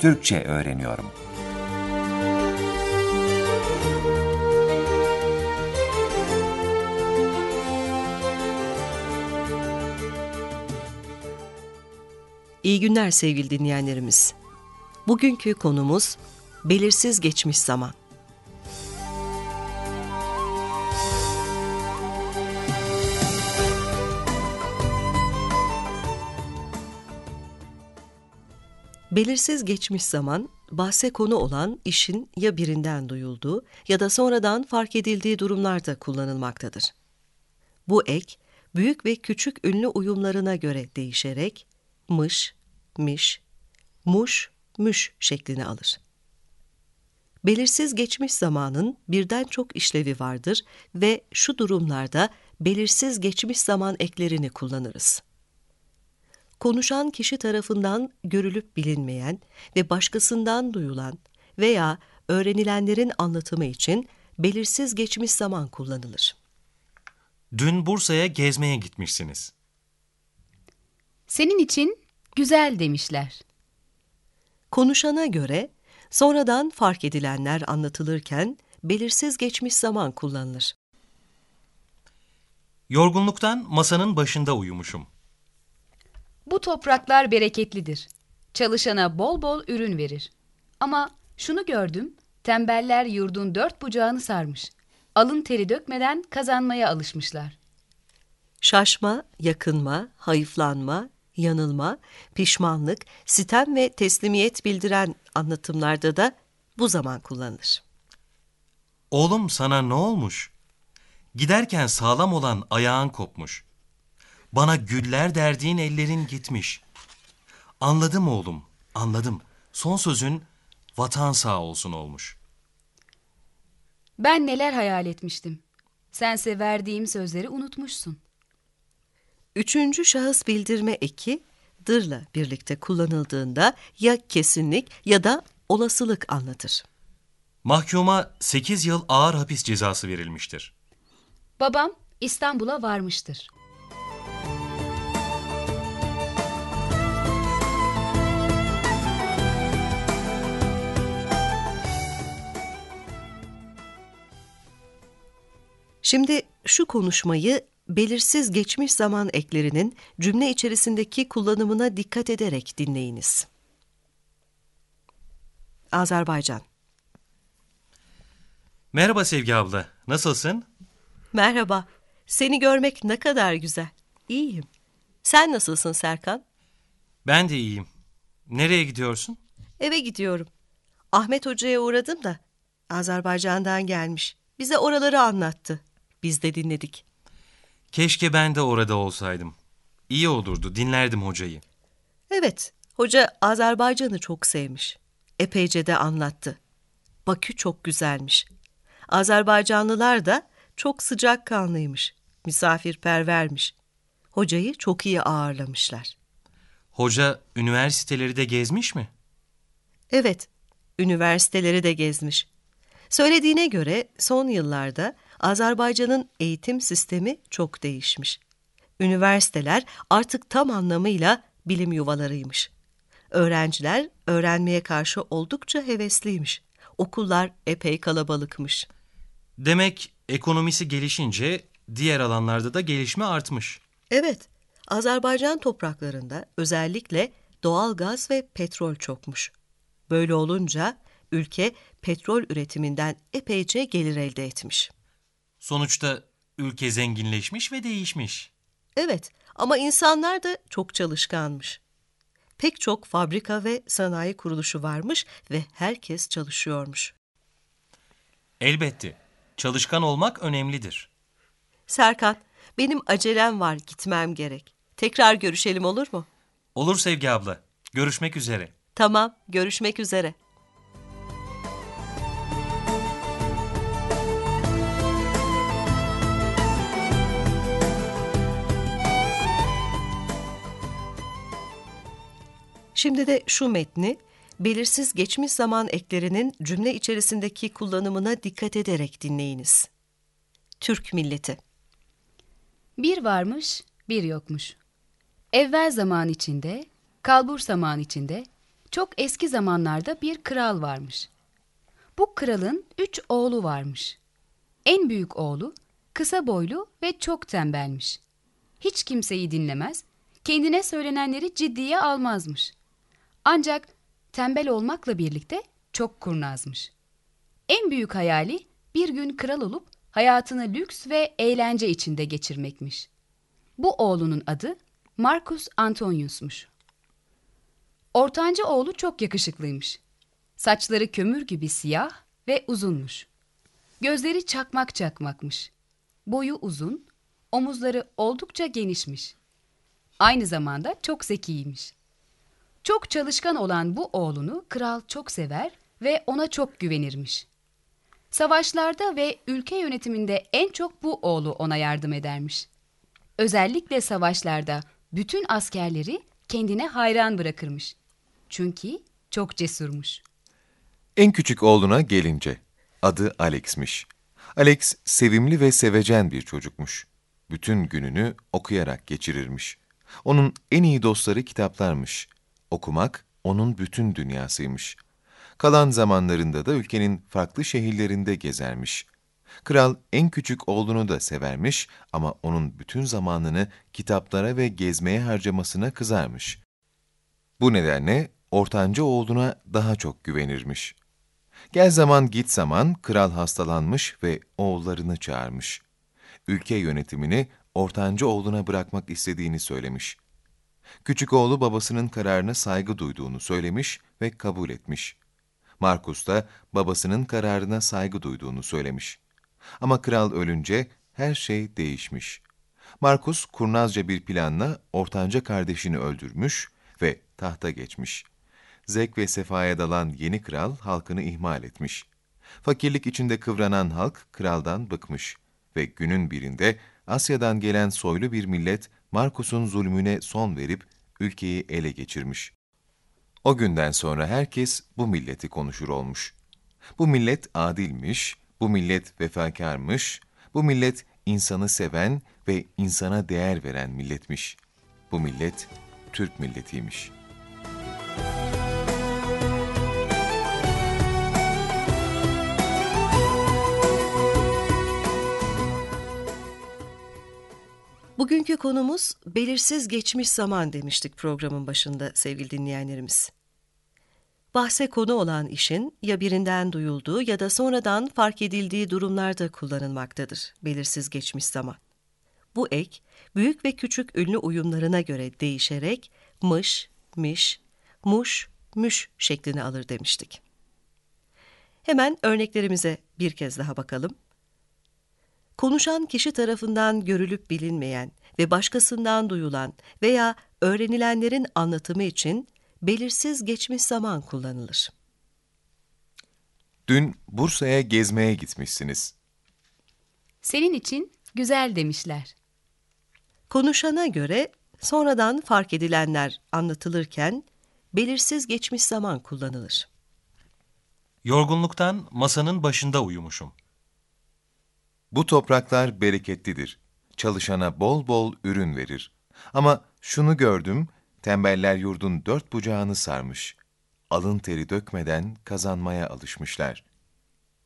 Türkçe öğreniyorum. İyi günler sevgili dinleyenlerimiz. Bugünkü konumuz belirsiz geçmiş zaman. Belirsiz geçmiş zaman, bahse konu olan işin ya birinden duyulduğu ya da sonradan fark edildiği durumlarda kullanılmaktadır. Bu ek, büyük ve küçük ünlü uyumlarına göre değişerek mış, miş, muş, müş şeklini alır. Belirsiz geçmiş zamanın birden çok işlevi vardır ve şu durumlarda belirsiz geçmiş zaman eklerini kullanırız konuşan kişi tarafından görülüp bilinmeyen ve başkasından duyulan veya öğrenilenlerin anlatımı için belirsiz geçmiş zaman kullanılır. Dün Bursa'ya gezmeye gitmişsiniz. Senin için güzel demişler. Konuşana göre sonradan fark edilenler anlatılırken belirsiz geçmiş zaman kullanılır. Yorgunluktan masanın başında uyumuşum. Bu topraklar bereketlidir. Çalışana bol bol ürün verir. Ama şunu gördüm, tembeller yurdun dört bucağını sarmış. Alın teri dökmeden kazanmaya alışmışlar. Şaşma, yakınma, hayıflanma, yanılma, pişmanlık, sitem ve teslimiyet bildiren anlatımlarda da bu zaman kullanılır. Oğlum sana ne olmuş? Giderken sağlam olan ayağın kopmuş. Bana güller derdiğin ellerin gitmiş. Anladım oğlum, anladım. Son sözün vatan sağ olsun olmuş. Ben neler hayal etmiştim. Sense verdiğim sözleri unutmuşsun. Üçüncü şahıs bildirme eki dırla birlikte kullanıldığında ya kesinlik ya da olasılık anlatır. Mahkuma 8 yıl ağır hapis cezası verilmiştir. Babam İstanbul'a varmıştır. Şimdi şu konuşmayı belirsiz geçmiş zaman eklerinin cümle içerisindeki kullanımına dikkat ederek dinleyiniz. Azerbaycan Merhaba Sevgi abla, nasılsın? Merhaba, seni görmek ne kadar güzel. İyiyim. Sen nasılsın Serkan? Ben de iyiyim. Nereye gidiyorsun? Eve gidiyorum. Ahmet Hoca'ya uğradım da Azerbaycan'dan gelmiş. Bize oraları anlattı. Biz de dinledik. Keşke ben de orada olsaydım. İyi olurdu, dinlerdim hocayı. Evet, hoca Azerbaycan'ı çok sevmiş. Epeyce de anlattı. Bakü çok güzelmiş. Azerbaycanlılar da çok sıcakkanlıymış, misafirpervermiş. Hocayı çok iyi ağırlamışlar. Hoca üniversiteleri de gezmiş mi? Evet, üniversiteleri de gezmiş. Söylediğine göre son yıllarda Azerbaycan'ın eğitim sistemi çok değişmiş. Üniversiteler artık tam anlamıyla bilim yuvalarıymış. Öğrenciler öğrenmeye karşı oldukça hevesliymiş. Okullar epey kalabalıkmış. Demek ekonomisi gelişince diğer alanlarda da gelişme artmış. Evet, Azerbaycan topraklarında özellikle doğal gaz ve petrol çokmuş. Böyle olunca ülke petrol üretiminden epeyce gelir elde etmiş. Sonuçta ülke zenginleşmiş ve değişmiş. Evet ama insanlar da çok çalışkanmış. Pek çok fabrika ve sanayi kuruluşu varmış ve herkes çalışıyormuş. Elbette. Çalışkan olmak önemlidir. Serkan, benim acelem var, gitmem gerek. Tekrar görüşelim olur mu? Olur Sevgi abla. Görüşmek üzere. Tamam, görüşmek üzere. Şimdi de şu metni belirsiz geçmiş zaman eklerinin cümle içerisindeki kullanımına dikkat ederek dinleyiniz. Türk milleti Bir varmış, bir yokmuş. Evvel zaman içinde, kalbur zaman içinde, Çok eski zamanlarda bir kral varmış. Bu kralın üç oğlu varmış. En büyük oğlu kısa boylu ve çok tembelmiş. Hiç kimseyi dinlemez, kendine söylenenleri ciddiye almazmış. Ancak tembel olmakla birlikte çok kurnazmış. En büyük hayali bir gün kral olup hayatını lüks ve eğlence içinde geçirmekmiş. Bu oğlunun adı Marcus Antonius'muş. Ortanca oğlu çok yakışıklıymış. Saçları kömür gibi siyah ve uzunmuş. Gözleri çakmak çakmakmış. Boyu uzun, omuzları oldukça genişmiş. Aynı zamanda çok zekiymiş. Çok çalışkan olan bu oğlunu kral çok sever ve ona çok güvenirmiş. Savaşlarda ve ülke yönetiminde en çok bu oğlu ona yardım edermiş. Özellikle savaşlarda bütün askerleri kendine hayran bırakırmış. Çünkü çok cesurmuş. En küçük oğluna gelince, adı Alex'miş. Alex sevimli ve sevecen bir çocukmuş. Bütün gününü okuyarak geçirirmiş. Onun en iyi dostları kitaplarmış. Okumak onun bütün dünyasıymış. Kalan zamanlarında da ülkenin farklı şehirlerinde gezermiş. Kral en küçük oğlunu da severmiş ama onun bütün zamanını kitaplara ve gezmeye harcamasına kızarmış. Bu nedenle ortanca oğluna daha çok güvenirmiş. Gel zaman git zaman kral hastalanmış ve oğullarını çağırmış. Ülke yönetimini ortanca oğluna bırakmak istediğini söylemiş. Küçük oğlu babasının kararına saygı duyduğunu söylemiş ve kabul etmiş. Markus da babasının kararına saygı duyduğunu söylemiş. Ama kral ölünce her şey değişmiş. Markus kurnazca bir planla ortanca kardeşini öldürmüş ve tahta geçmiş. Zek ve sefaya dalan yeni kral halkını ihmal etmiş. Fakirlik içinde kıvranan halk kraldan bıkmış ve günün birinde Asya'dan gelen soylu bir millet Markus'un zulmüne son verip ülkeyi ele geçirmiş. O günden sonra herkes bu milleti konuşur olmuş. Bu millet adilmiş, bu millet vefakarmış, bu millet insanı seven ve insana değer veren milletmiş. Bu millet Türk milletiymiş.'' Bugünkü konumuz belirsiz geçmiş zaman demiştik programın başında sevgili dinleyenlerimiz. Bahse konu olan işin ya birinden duyulduğu ya da sonradan fark edildiği durumlarda kullanılmaktadır belirsiz geçmiş zaman. Bu ek, büyük ve küçük ünlü uyumlarına göre değişerek mış, miş, muş, müş şeklini alır demiştik. Hemen örneklerimize bir kez daha bakalım. Konuşan kişi tarafından görülüp bilinmeyen ve başkasından duyulan veya öğrenilenlerin anlatımı için belirsiz geçmiş zaman kullanılır. Dün Bursa'ya gezmeye gitmişsiniz. Senin için güzel demişler. Konuşana göre sonradan fark edilenler anlatılırken belirsiz geçmiş zaman kullanılır. Yorgunluktan masanın başında uyumuşum. Bu topraklar bereketlidir. Çalışana bol bol ürün verir. Ama şunu gördüm, tembeller yurdun dört bucağını sarmış. Alın teri dökmeden kazanmaya alışmışlar.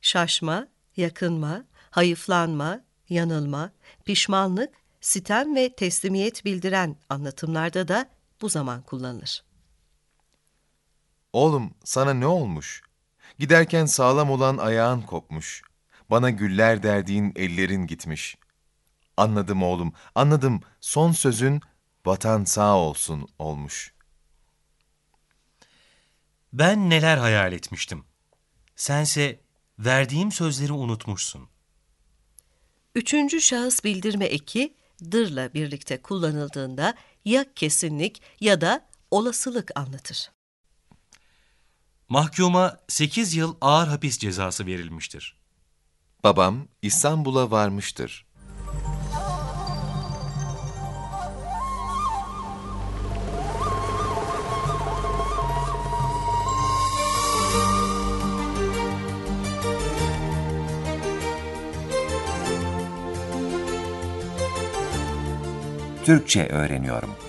Şaşma, yakınma, hayıflanma, yanılma, pişmanlık, sitem ve teslimiyet bildiren anlatımlarda da bu zaman kullanılır. Oğlum sana ne olmuş? Giderken sağlam olan ayağın kopmuş. Bana güller derdiğin ellerin gitmiş. Anladım oğlum, anladım. Son sözün vatan sağ olsun olmuş. Ben neler hayal etmiştim. Sense verdiğim sözleri unutmuşsun. Üçüncü şahıs bildirme eki dırla birlikte kullanıldığında ya kesinlik ya da olasılık anlatır. Mahkuma 8 yıl ağır hapis cezası verilmiştir. Babam İstanbul'a varmıştır. Türkçe öğreniyorum.